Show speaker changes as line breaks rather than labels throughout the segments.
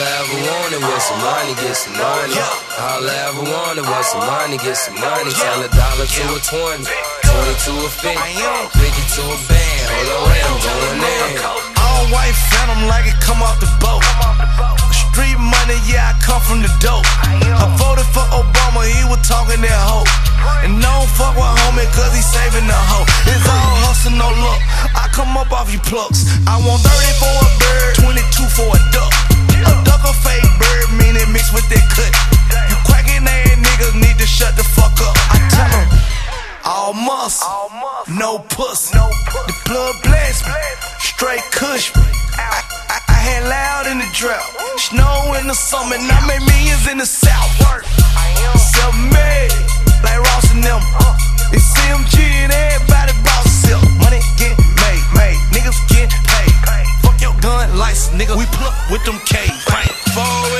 All I ever wanted was some money, get some money. All I ever wanted was some money, get some money. Turn a dollar to a twenty, twenty to a fifty, fifty to a band. Hold on, wait, I'm going in.
All white phantom like it come off the boat. Street money, yeah, I come from the dope. I voted for Obama, he was talking that hoe. And don't fuck with homie, cause he saving the hoe. It's all hustle, no luck. I come up off you plucks. I want 30 for a bird, 22 for. A duck all muscle, no puss. The blood bless me, straight cush me. I, I, I had loud in the drought, snow in the summer, and I made millions in the south. Self-made, like Ross and them. It's CMG and everybody boss self. Money get made, made. Niggas get paid. Fuck your gun license, nigga. We pluck with them K.
Four in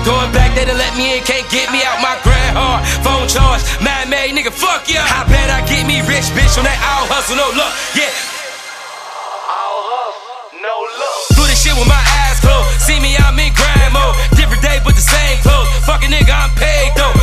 ain't going back. They done let me in, can't get me out. My grand hard, phone charge, man made, nigga, fuck yeah. How bet I get me rich, bitch, on that all hustle, no luck, yeah.
I'll hustle, no luck.
Do this shit with my eyes closed. See me, I'm in grind mode. Different day, but the same clothes. Fucking nigga, I'm paid though.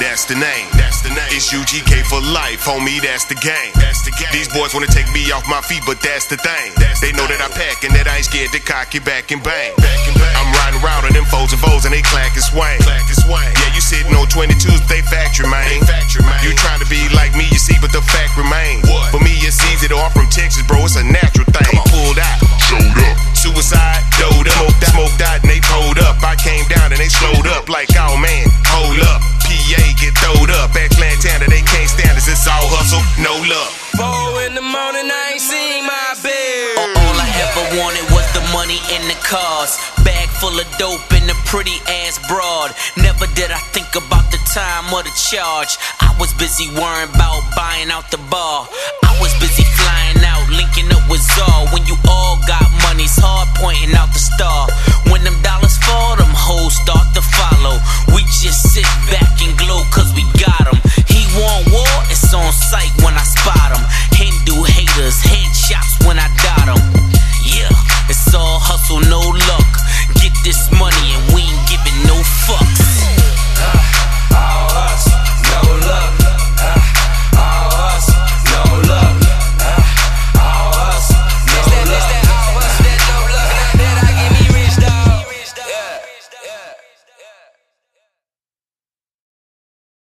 That's the name. That's the name. It's UGK for life, homie, that's the game. That's the game. These boys wanna take me off my feet, but that's the thing. That's they know that I pack and that I ain't scared to cock it back and bang. Back and bang. I'm riding around on them foes and foes and they clack and swing. Clack and swing. Yeah, you sitting on 22s, but they factory, man. They factory, man. You trying to be like me, you see, but the fact remains. What? For me, it's easy to I'm from Texas, bro. It's a no luck.
Four in the morning, I ain't seen my bed.
All I ever wanted was the money in the cars. Bag full of dope and a pretty ass broad. Never did I think about the time or the charge. I was busy worrying about buying out the bar. I was busy flying out, linking up with Czar. When you all got